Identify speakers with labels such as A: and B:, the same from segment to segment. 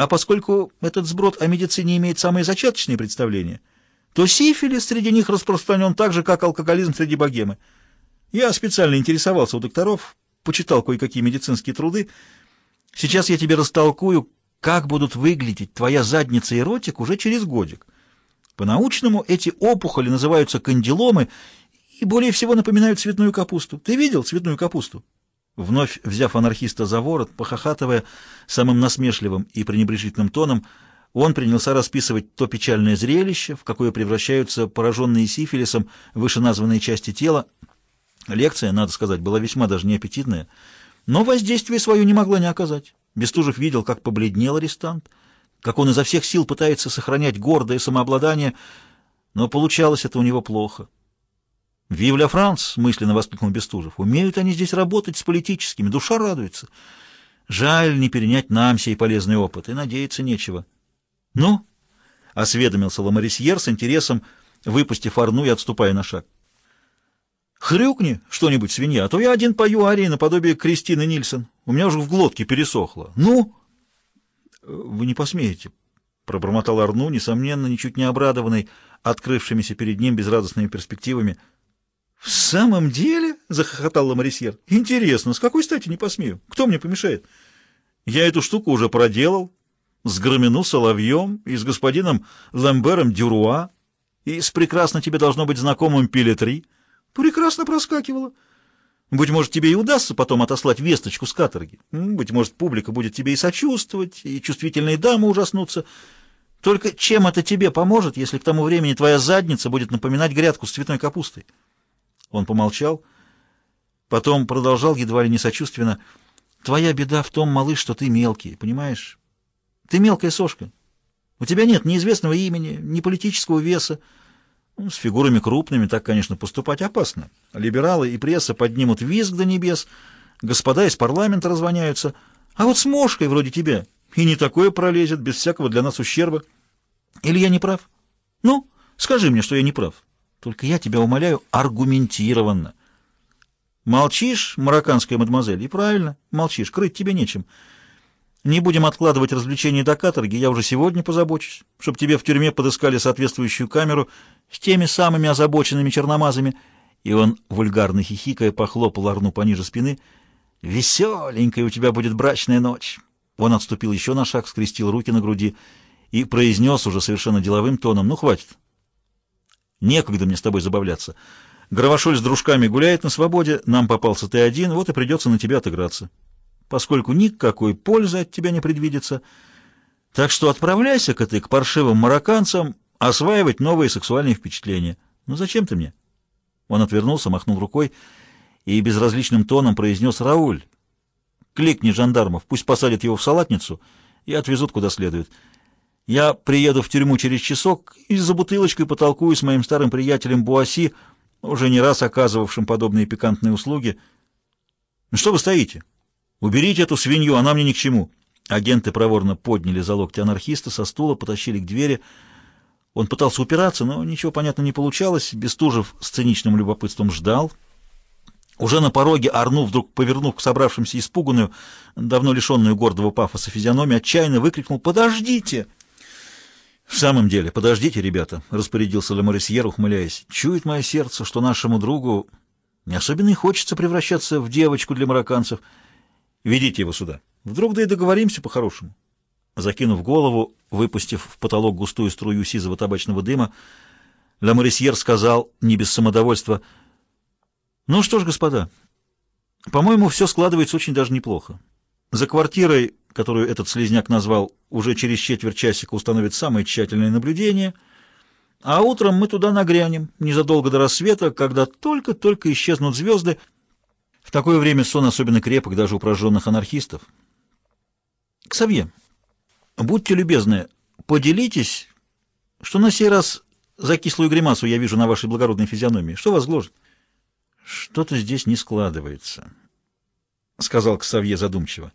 A: А поскольку этот сброд о медицине имеет самые зачаточные представления, то сифилис среди них распространен так же, как алкоголизм среди богемы. Я специально интересовался у докторов, почитал кое-какие медицинские труды. Сейчас я тебе растолкую, как будут выглядеть твоя задница и ротик уже через годик. По-научному эти опухоли называются кандиломы и более всего напоминают цветную капусту. Ты видел цветную капусту? Вновь взяв анархиста за ворот, похохатывая самым насмешливым и пренебрежительным тоном, он принялся расписывать то печальное зрелище, в какое превращаются пораженные сифилисом вышеназванные части тела. Лекция, надо сказать, была весьма даже неаппетитная, но воздействие свое не могла не оказать. Бестужев видел, как побледнел арестант, как он изо всех сил пытается сохранять гордое самообладание, но получалось это у него плохо. «Вив ля Франс!» — мысленно воскликнул Бестужев. «Умеют они здесь работать с политическими, душа радуется. Жаль не перенять нам сей полезный опыт, и надеяться нечего». «Ну?» — осведомился Ламарисьер с интересом, выпустив Арну и отступая на шаг. «Хрюкни что-нибудь, свинья, а то я один пою арии наподобие Кристины Нильсон. У меня уже в глотке пересохло. Ну?» «Вы не посмеете», — пробормотал Арну, несомненно, ничуть не обрадованный открывшимися перед ним безрадостными перспективами — «В самом деле?» — захохотал Ламарисьер. «Интересно, с какой стати не посмею? Кто мне помешает? Я эту штуку уже проделал с Громину Соловьем и с господином Ламбером Дюруа и с прекрасно тебе должно быть знакомым Пилетри. Прекрасно проскакивало. Быть может, тебе и удастся потом отослать весточку с каторги. Быть может, публика будет тебе и сочувствовать, и чувствительные дамы ужаснутся. Только чем это тебе поможет, если к тому времени твоя задница будет напоминать грядку с цветной капустой?» Он помолчал, потом продолжал едва ли не сочувственно. «Твоя беда в том, малыш, что ты мелкий, понимаешь? Ты мелкая сошка. У тебя нет ни известного имени, ни политического веса. Ну, с фигурами крупными так, конечно, поступать опасно. Либералы и пресса поднимут визг до небес, господа из парламента развоняются. А вот с мошкой вроде тебя и не такое пролезет, без всякого для нас ущерба. Или я не прав? Ну, скажи мне, что я не прав». Только я тебя умоляю аргументированно. Молчишь, марокканская мадемуазель, и правильно, молчишь, крыть тебе нечем. Не будем откладывать развлечения до каторги, я уже сегодня позабочусь, чтобы тебе в тюрьме подыскали соответствующую камеру с теми самыми озабоченными черномазами. И он, вульгарно хихикая, похлопал Арну пониже спины. «Веселенькая у тебя будет брачная ночь!» Он отступил еще на шаг, скрестил руки на груди и произнес уже совершенно деловым тоном. «Ну, хватит, Некогда мне с тобой забавляться. Гравошоль с дружками гуляет на свободе, нам попался ты один, вот и придется на тебя отыграться. Поскольку никакой пользы от тебя не предвидится. Так что отправляйся-ка ты к паршивым марокканцам осваивать новые сексуальные впечатления. Ну зачем ты мне? Он отвернулся, махнул рукой и безразличным тоном произнес «Рауль, кликни жандармов, пусть посадят его в салатницу и отвезут куда следует». Я приеду в тюрьму через часок и за бутылочкой потолкую с моим старым приятелем Буаси, уже не раз оказывавшим подобные пикантные услуги. Ну что вы стоите? Уберите эту свинью, она мне ни к чему. Агенты проворно подняли за локти анархиста со стула, потащили к двери. Он пытался упираться, но ничего, понятно, не получалось. Бестужев с циничным любопытством ждал. Уже на пороге Арну, вдруг повернув к собравшимся испуганную, давно лишенную гордого пафоса физиономию, отчаянно выкрикнул «Подождите!» «В самом деле, подождите, ребята», — распорядился Леморисьер, ухмыляясь. «Чует мое сердце, что нашему другу не особенно и хочется превращаться в девочку для марокканцев. Ведите его сюда. Вдруг да и договоримся по-хорошему». Закинув голову, выпустив в потолок густую струю сизого табачного дыма, Ламорисьер сказал, не без самодовольства, «Ну что ж, господа, по-моему, все складывается очень даже неплохо. За квартирой которую этот слезняк назвал, уже через четверть часика установит самое тщательное наблюдение, а утром мы туда нагрянем, незадолго до рассвета, когда только-только исчезнут звезды. В такое время сон особенно крепок даже у прожженных анархистов. Ксавье, будьте любезны, поделитесь, что на сей раз за кислую гримасу я вижу на вашей благородной физиономии. Что вас гложет? Что-то здесь не складывается, — сказал Ксавье задумчиво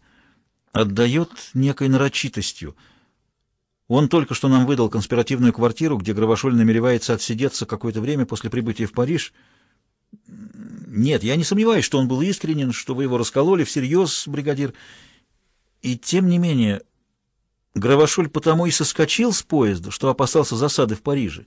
A: отдает некой нарочитостью. Он только что нам выдал конспиративную квартиру, где Гравошоль намеревается отсидеться какое-то время после прибытия в Париж. Нет, я не сомневаюсь, что он был искренен, что вы его раскололи всерьез, бригадир. И тем не менее, Гравошуль потому и соскочил с поезда, что опасался засады в Париже.